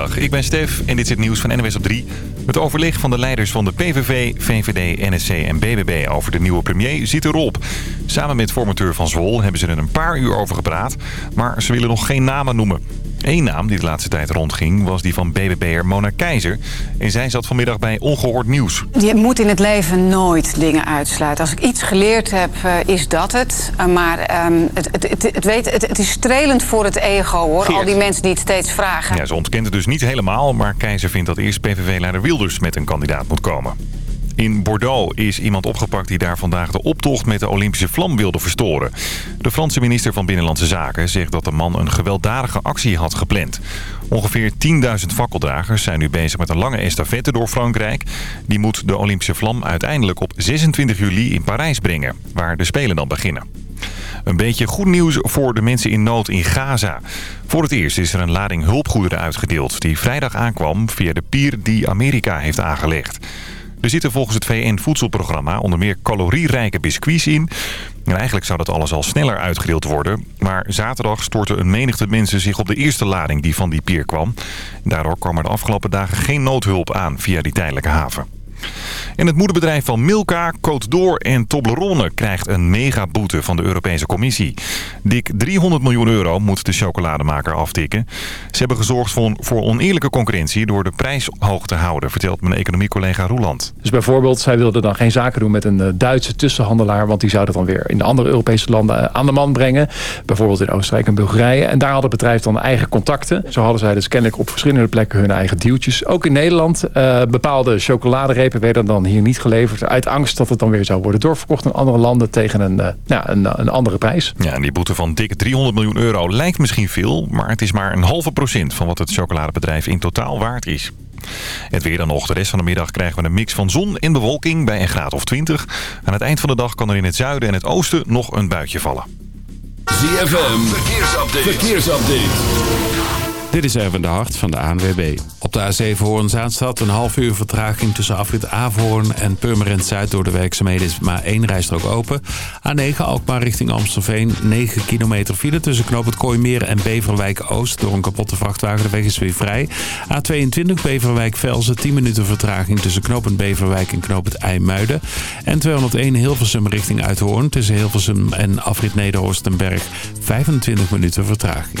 Goedemiddag, ik ben Stef en dit is het nieuws van NWS op 3. Het overleg van de leiders van de PVV, VVD, NSC en BBB over de nieuwe premier zit erop. Samen met formateur Van Zwol hebben ze er een paar uur over gepraat, maar ze willen nog geen namen noemen. Eén naam die de laatste tijd rondging was die van BBB'er Mona Keizer. En zij zat vanmiddag bij Ongehoord Nieuws. Je moet in het leven nooit dingen uitsluiten. Als ik iets geleerd heb, uh, is dat het. Uh, maar um, het, het, het, het, weet, het, is strelend voor het ego, hoor. Geert. Al die mensen die het steeds vragen. Ja, ze ontkent het dus niet helemaal. Maar Keizer vindt dat eerst PVV-leider Wilders met een kandidaat moet komen. In Bordeaux is iemand opgepakt die daar vandaag de optocht met de Olympische vlam wilde verstoren. De Franse minister van Binnenlandse Zaken zegt dat de man een gewelddadige actie had gepland. Ongeveer 10.000 fakkeldragers zijn nu bezig met een lange estafette door Frankrijk. Die moet de Olympische vlam uiteindelijk op 26 juli in Parijs brengen, waar de Spelen dan beginnen. Een beetje goed nieuws voor de mensen in nood in Gaza. Voor het eerst is er een lading hulpgoederen uitgedeeld... die vrijdag aankwam via de pier die Amerika heeft aangelegd. Er zitten volgens het VN-voedselprogramma onder meer calorierijke biscuits in. En eigenlijk zou dat alles al sneller uitgedeeld worden. Maar zaterdag stortten een menigte mensen zich op de eerste lading die van die pier kwam. Daardoor kwam er de afgelopen dagen geen noodhulp aan via die tijdelijke haven. En het moederbedrijf van Milka, Côte d'Or en Toblerone krijgt een megaboete van de Europese Commissie. Dik 300 miljoen euro moet de chocolademaker aftikken. Ze hebben gezorgd voor, oneerlijke concurrentie door de prijs hoog te houden, vertelt mijn economiecollega Roeland. Dus bijvoorbeeld, zij wilden dan geen zaken doen met een Duitse tussenhandelaar, want die zou dat dan weer in de andere Europese landen aan de man brengen. Bijvoorbeeld in Oostenrijk en Bulgarije. En daar had het bedrijf dan eigen contacten. Zo hadden zij dus kennelijk op verschillende plekken hun eigen deeltjes. Ook in Nederland. Uh, bepaalde chocoladerepen werden dan hier niet geleverd. Uit angst dat het dan weer zou worden doorverkocht in andere landen tegen een, uh, ja, een, een andere prijs. Ja, en die boete van dik 300 miljoen euro lijkt misschien veel. Maar het is maar een halve procent van wat het chocoladebedrijf in totaal waard is. Het weer dan nog. De rest van de middag krijgen we een mix van zon en bewolking bij een graad of 20. Aan het eind van de dag kan er in het zuiden en het oosten nog een buitje vallen. ZFM, verkeersupdate. verkeersupdate. Dit is even de hart van de ANWB. Op de A7 Hoorn-Zaanstad een half uur vertraging tussen afrit Averhoorn en Purmerend Zuid door de werkzaamheden is maar één rijstrook open. A9 Alkmaar richting Amstelveen 9 kilometer file tussen Knoop het en Beverwijk Oost door een kapotte vrachtwagen. De weg is weer vrij. A22 Beverwijk Velzen 10 minuten vertraging tussen Knopend Beverwijk en Knoop het IJmuiden. En 201 Hilversum richting Uithoorn tussen Hilversum en afrit Nederhorstenberg 25 minuten vertraging.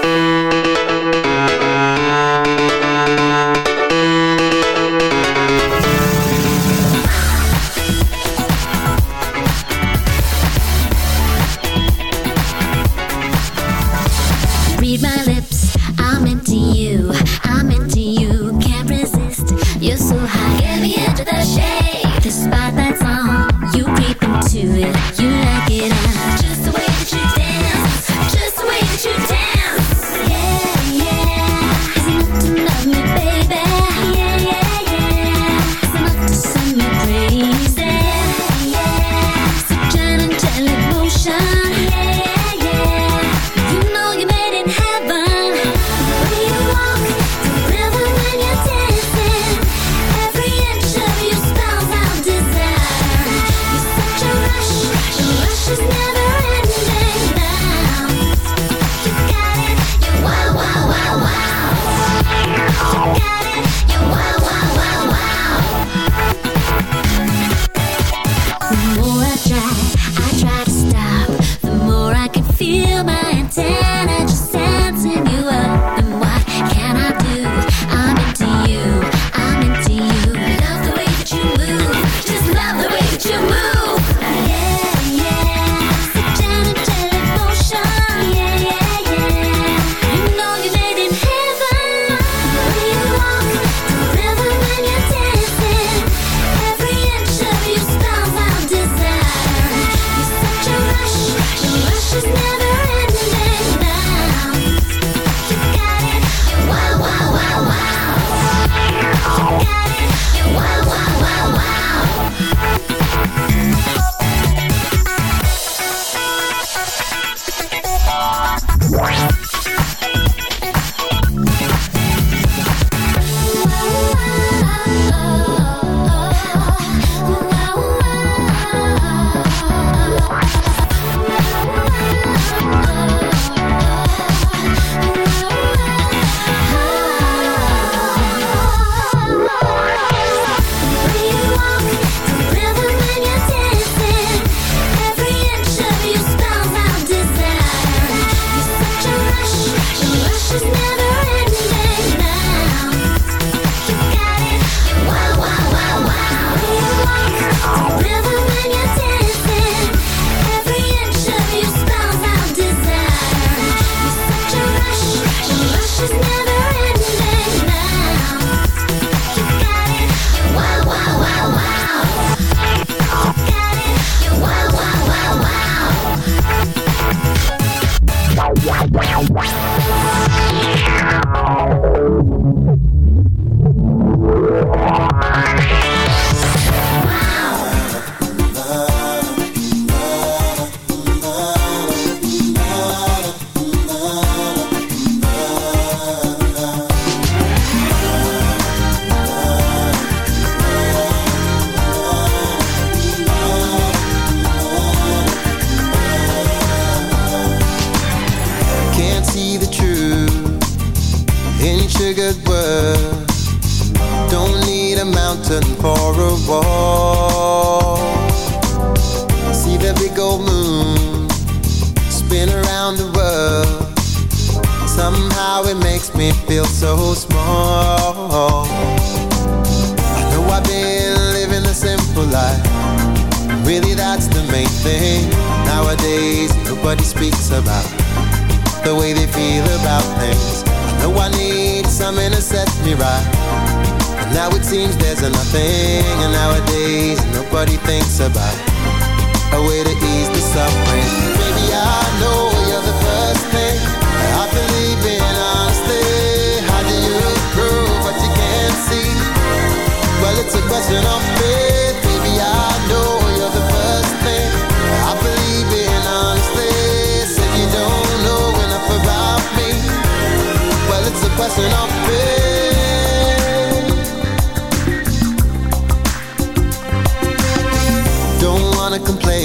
Into it. You like it, uh, just the way that you dance, just the way that you dance.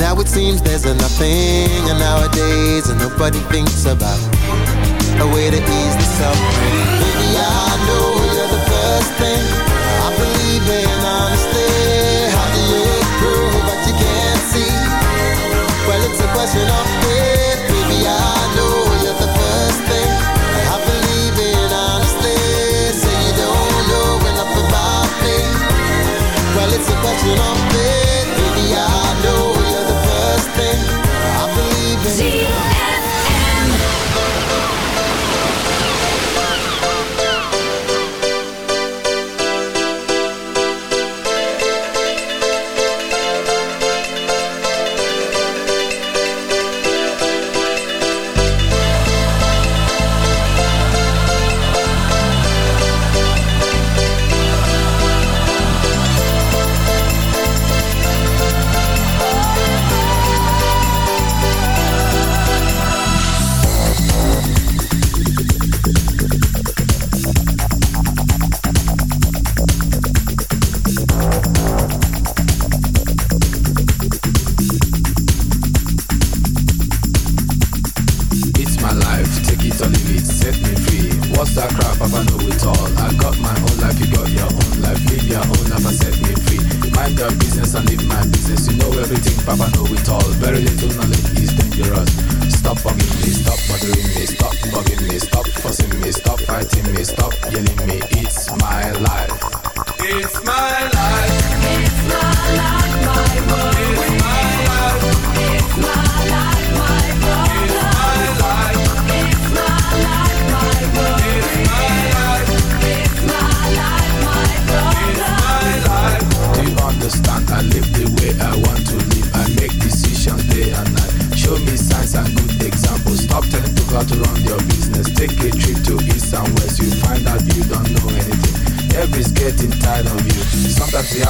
Now it seems there's a nothing nowadays, and nobody thinks about a way to ease the suffering.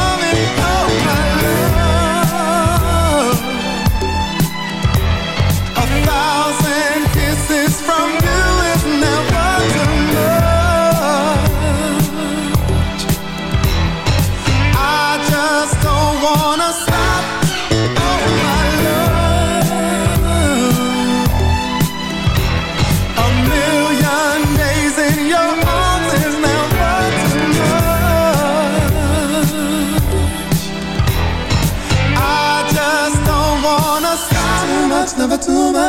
coming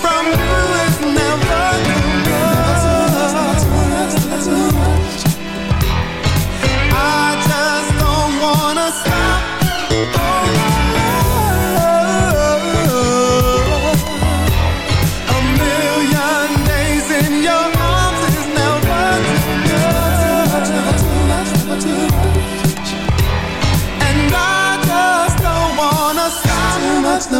From you is never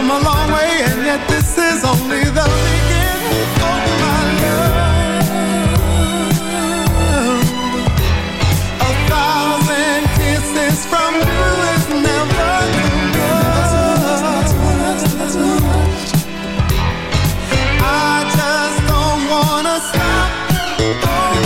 come a long way, and yet this is only the beginning of my love. A thousand kisses from you is never enough. I just don't wanna stop. Oh,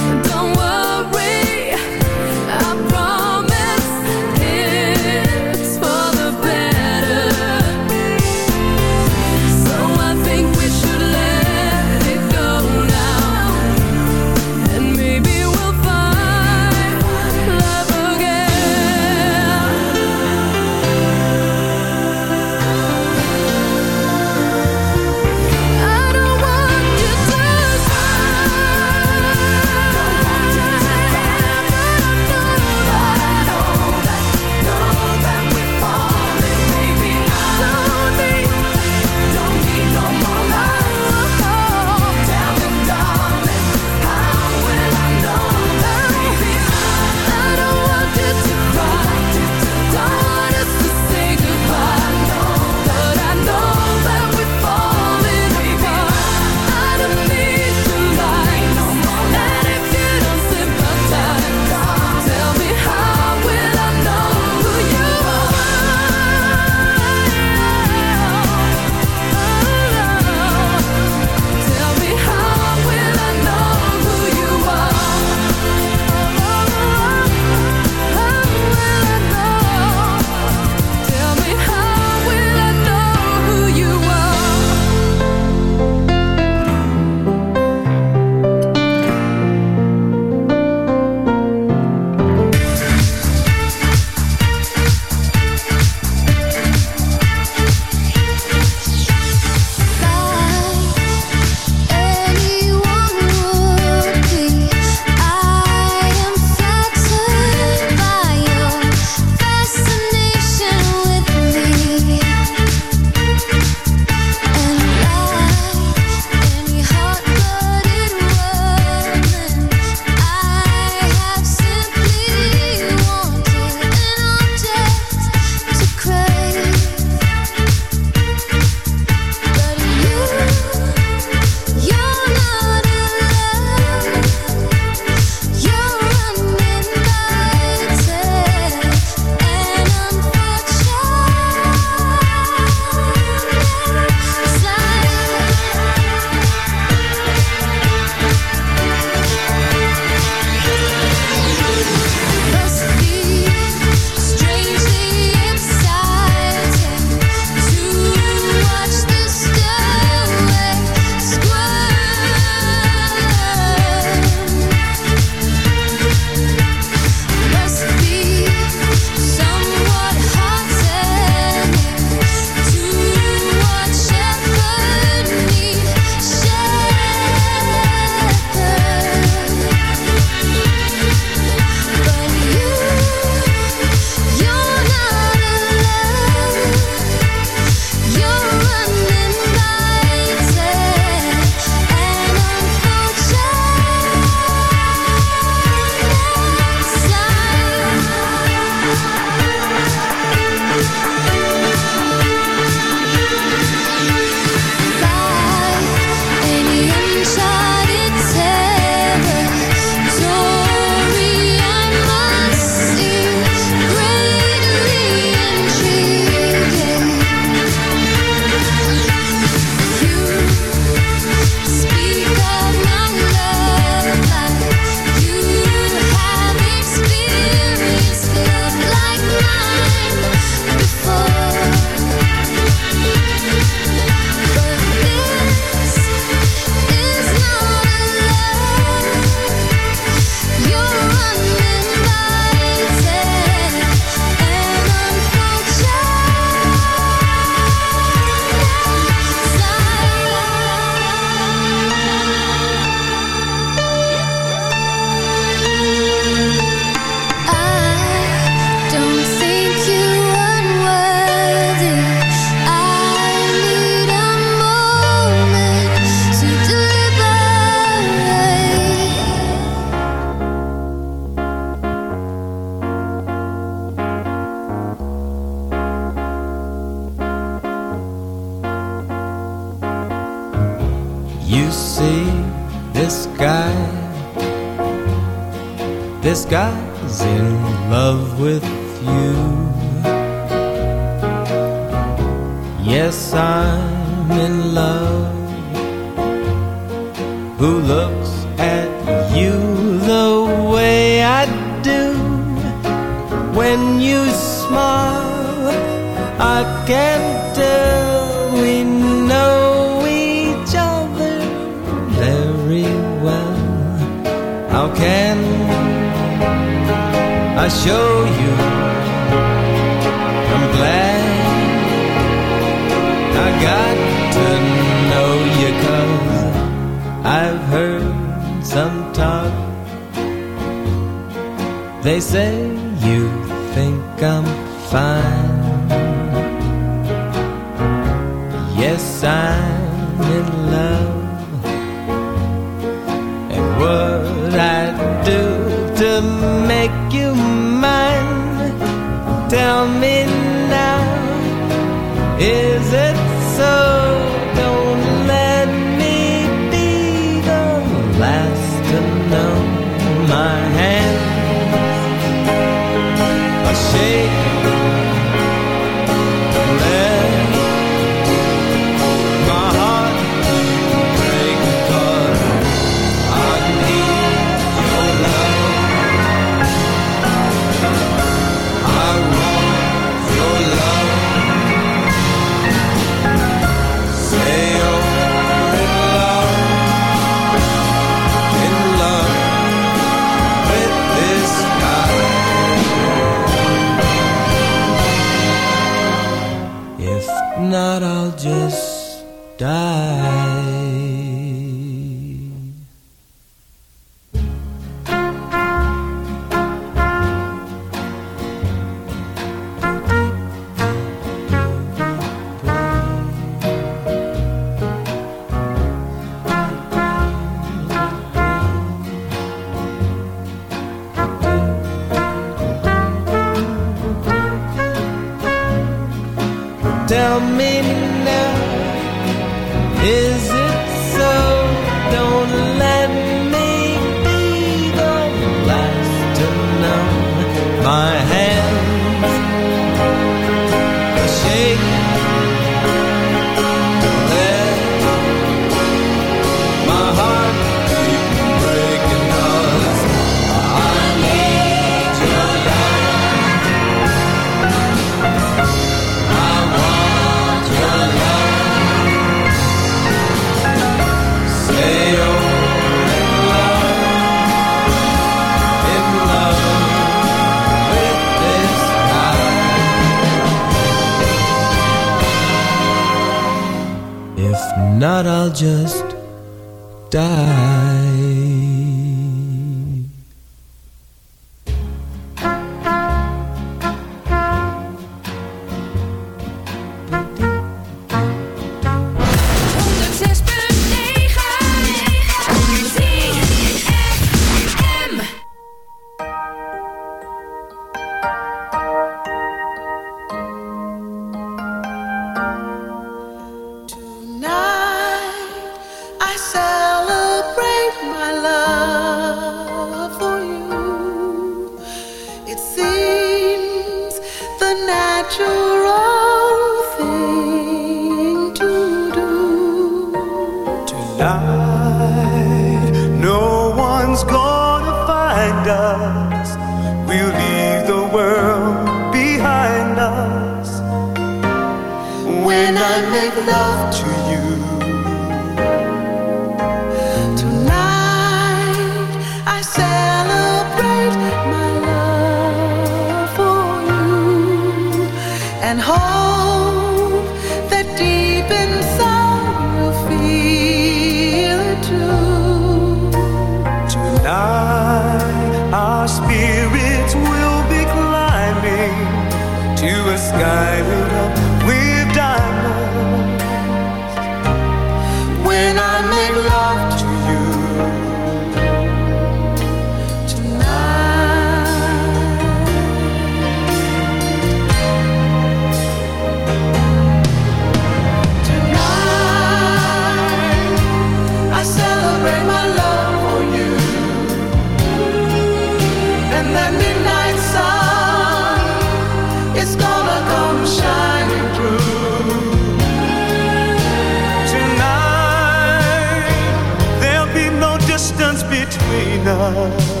between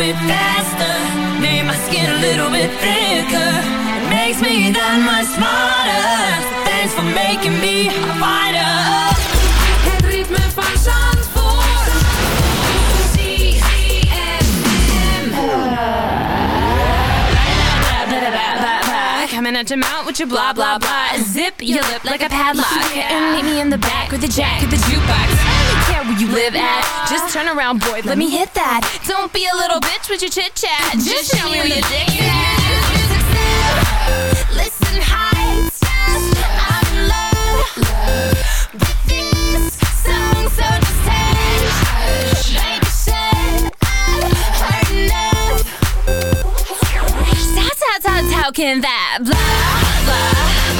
bit faster Made my skin a little bit thicker. It makes me that much smarter. Thanks for making me a fighter. Het ritme van Zandvoort. Coming at your mouth with your blah blah blah. Zip your lip like a padlock. And meet me in the back with the jack of the jukebox. I where you live at. Just turn around, boy. Let me hit that. Don't be a little bitch with your chit chat. Just show me where your dick is at. Listen, high stars, I'm in love with this song, so just hush. Baby said I've heard enough. How, how, how, how can that blah blah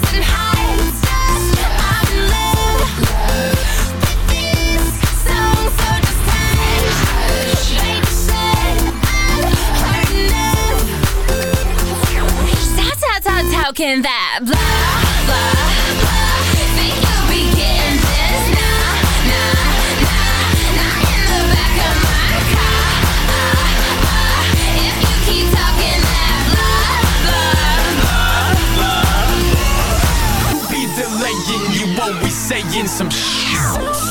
how, can that blah blah blah? Think you'll be getting this? Nah, nah, nah, nah. In the back of my car. If you keep talking that blah, blah, be delaying, you always saying some shit.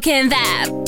Can that